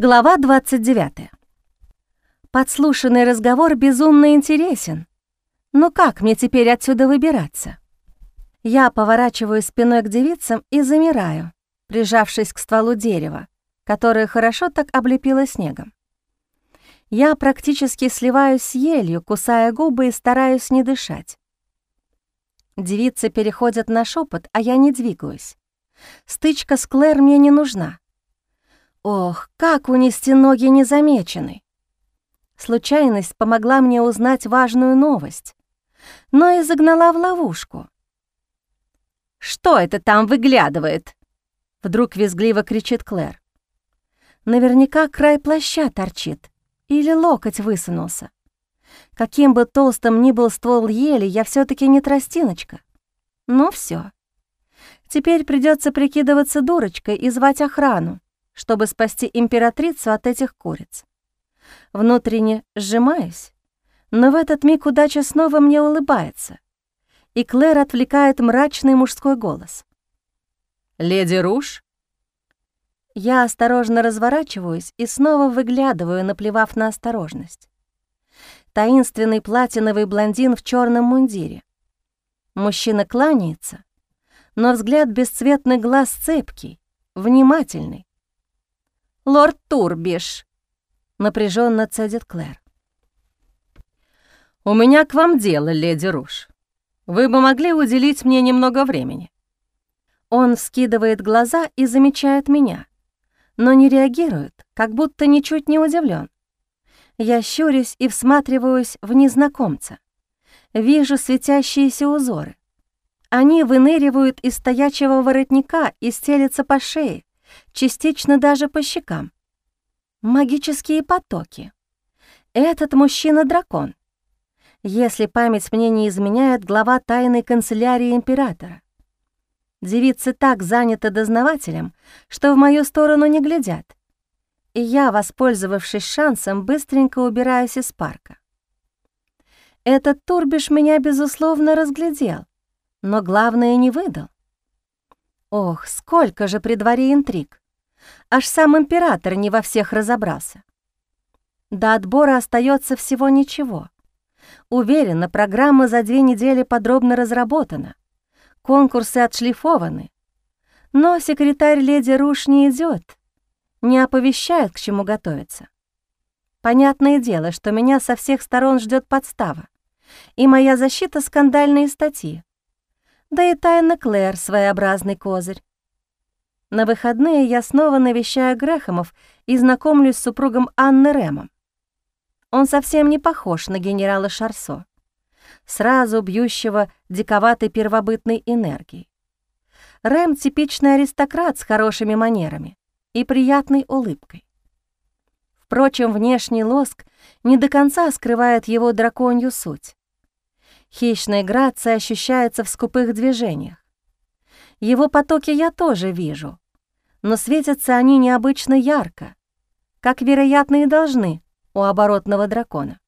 Глава 29. Подслушанный разговор безумно интересен. Но как мне теперь отсюда выбираться? Я поворачиваю спиной к девицам и замираю, прижавшись к стволу дерева, которое хорошо так облепило снегом. Я практически сливаюсь с елью, кусая губы и стараюсь не дышать. Девицы переходят на шепот, а я не двигаюсь. Стычка с Клэр мне не нужна. Ох, как унести ноги незамеченной! Случайность помогла мне узнать важную новость, но и загнала в ловушку. «Что это там выглядывает?» Вдруг визгливо кричит Клэр. Наверняка край плаща торчит или локоть высунулся. Каким бы толстым ни был ствол ели, я все таки не тростиночка. Ну все. Теперь придется прикидываться дурочкой и звать охрану, чтобы спасти императрицу от этих куриц. Внутренне сжимаюсь, но в этот миг удача снова мне улыбается, и Клэр отвлекает мрачный мужской голос. «Леди Руш?» Я осторожно разворачиваюсь и снова выглядываю, наплевав на осторожность. Таинственный платиновый блондин в черном мундире. Мужчина кланяется, но взгляд бесцветных глаз цепкий, внимательный, лорд Турбиш», — напряженно цедит Клэр. «У меня к вам дело, леди Руш. Вы бы могли уделить мне немного времени». Он вскидывает глаза и замечает меня, но не реагирует, как будто ничуть не удивлен. Я щурюсь и всматриваюсь в незнакомца. Вижу светящиеся узоры. Они выныривают из стоячего воротника и стелятся по шее, частично даже по щекам. Магические потоки. Этот мужчина-дракон. Если память мне не изменяет, глава тайной канцелярии императора. Девицы так заняты дознавателем, что в мою сторону не глядят. И я, воспользовавшись шансом, быстренько убираюсь из парка. Этот турбиш меня, безусловно, разглядел, но главное не выдал. Ох, сколько же при дворе интриг. Аж сам император не во всех разобрался. До отбора остается всего ничего. Уверена, программа за две недели подробно разработана. Конкурсы отшлифованы. Но секретарь леди Руш не идет, не оповещает, к чему готовиться. Понятное дело, что меня со всех сторон ждет подстава, и моя защита — скандальные статьи. Да и тайна Клэр — своеобразный козырь. На выходные я снова навещаю Грэхэмов и знакомлюсь с супругом Анны Рэмом. Он совсем не похож на генерала Шарсо, сразу бьющего диковатой первобытной энергией. Рэм — типичный аристократ с хорошими манерами и приятной улыбкой. Впрочем, внешний лоск не до конца скрывает его драконью суть. Хищная грация ощущается в скупых движениях. Его потоки я тоже вижу, но светятся они необычно ярко, как, вероятно, и должны у оборотного дракона.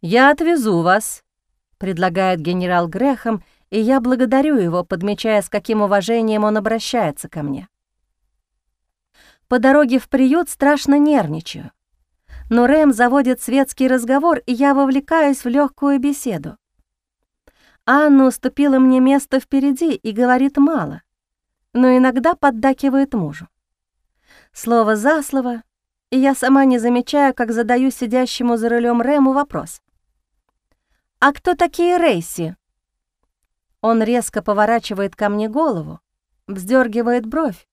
«Я отвезу вас», — предлагает генерал Грехом, и я благодарю его, подмечая, с каким уважением он обращается ко мне. По дороге в приют страшно нервничаю но Рэм заводит светский разговор, и я вовлекаюсь в легкую беседу. Анна уступила мне место впереди и говорит мало, но иногда поддакивает мужу. Слово за слово, и я сама не замечаю, как задаю сидящему за рулем Рэму вопрос. «А кто такие Рейси?» Он резко поворачивает ко мне голову, вздергивает бровь,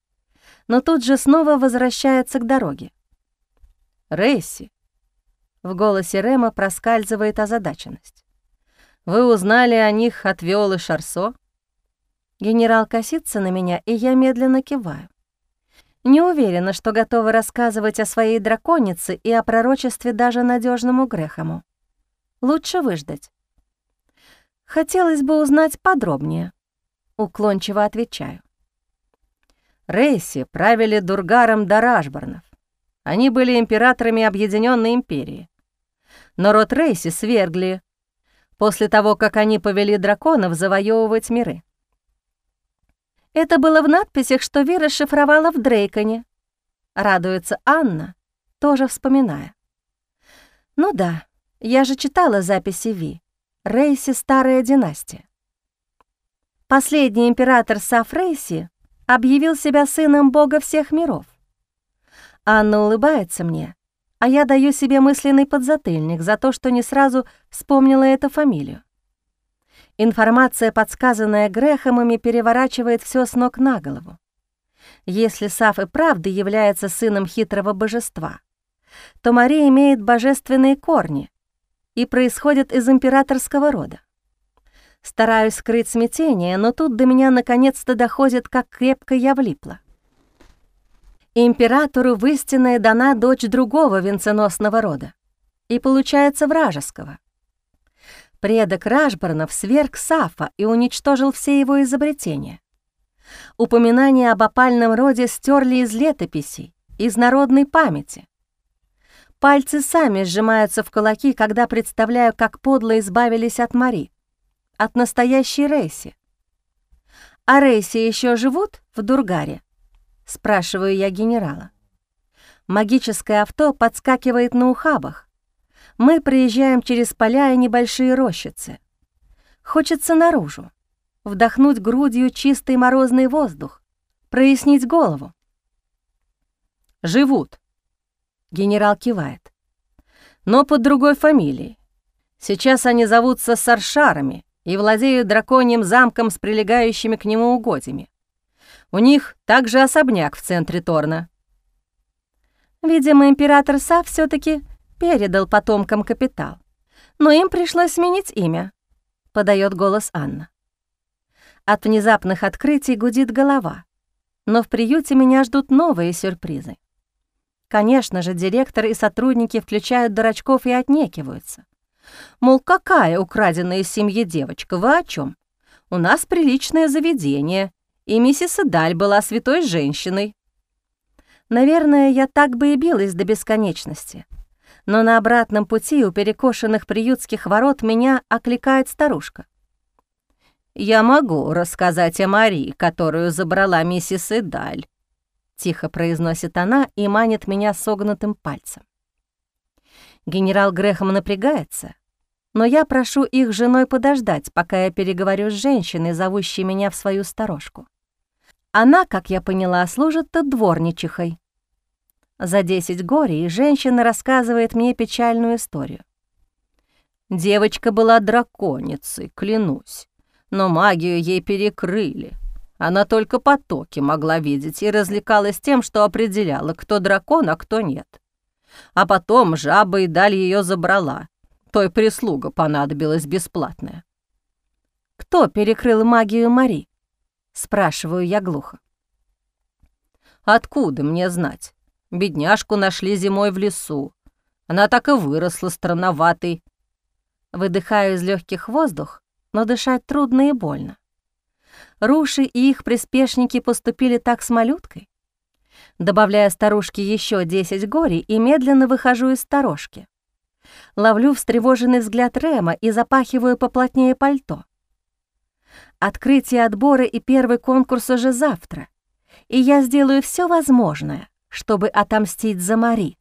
но тут же снова возвращается к дороге. Рейси. В голосе Рема проскальзывает озадаченность. Вы узнали о них от Виолы Шарсо? Генерал косится на меня, и я медленно киваю. Не уверена, что готова рассказывать о своей драконице и о пророчестве даже надежному Грехому. Лучше выждать. Хотелось бы узнать подробнее. Уклончиво отвечаю. Рейси правили Дургаром до Рашбарнов. Они были императорами Объединенной империи. Но род Рейси свергли после того, как они повели драконов завоевывать миры. Это было в надписях, что Ви расшифровала в Дрейконе, радуется Анна, тоже вспоминая. Ну да, я же читала записи Ви. Рейси — старая династия. Последний император Саф Рейси объявил себя сыном бога всех миров. Анна улыбается мне, а я даю себе мысленный подзатыльник за то, что не сразу вспомнила эту фамилию. Информация, подсказанная Грехомами, переворачивает все с ног на голову. Если Саф и правда является сыном хитрого божества, то Мария имеет божественные корни и происходит из императорского рода. Стараюсь скрыть смятение, но тут до меня наконец-то доходит, как крепко я влипла. Императору в истинное дана дочь другого венценосного рода, и получается вражеского. Предок Рашборнов сверг Сафа и уничтожил все его изобретения. Упоминания об опальном роде стерли из летописей, из народной памяти. Пальцы сами сжимаются в кулаки, когда представляю, как подло избавились от Мари, от настоящей Рейси. «А Рейси еще живут в Дургаре?» — спрашиваю я генерала. Магическое авто подскакивает на ухабах. Мы проезжаем через поля и небольшие рощицы. Хочется наружу, вдохнуть грудью чистый морозный воздух, прояснить голову. «Живут», — генерал кивает. «Но под другой фамилией. Сейчас они зовутся Саршарами и владеют драконьим замком с прилегающими к нему угодьями. У них также особняк в центре Торна». Видимо, император Са все таки передал потомкам капитал. Но им пришлось сменить имя, — подает голос Анна. От внезапных открытий гудит голова, но в приюте меня ждут новые сюрпризы. Конечно же, директор и сотрудники включают дурачков и отнекиваются. Мол, какая украденная из семьи девочка, вы о чем? У нас приличное заведение, и миссис Эдаль была святой женщиной. Наверное, я так бы и билась до бесконечности. Но на обратном пути у перекошенных приютских ворот меня окликает старушка. «Я могу рассказать о Марии, которую забрала миссис Эдаль», — тихо произносит она и манит меня согнутым пальцем. Генерал Грехом напрягается, но я прошу их женой подождать, пока я переговорю с женщиной, зовущей меня в свою сторожку. Она, как я поняла, служит тут дворничихой. За десять горей женщина рассказывает мне печальную историю. Девочка была драконицей, клянусь, но магию ей перекрыли. Она только потоки могла видеть и развлекалась тем, что определяла, кто дракон, а кто нет. А потом жаба и даль ее забрала. Той прислуга понадобилась бесплатная. «Кто перекрыл магию Мари?» — спрашиваю я глухо. «Откуда мне знать? Бедняжку нашли зимой в лесу. Она так и выросла странноватой». Выдыхаю из легких воздух, но дышать трудно и больно. Руши и их приспешники поступили так с малюткой. Добавляя старушке еще 10 горей и медленно выхожу из сторожки. Ловлю встревоженный взгляд Рема и запахиваю поплотнее пальто. Открытие отбора и первый конкурс уже завтра, и я сделаю все возможное, чтобы отомстить за Мари.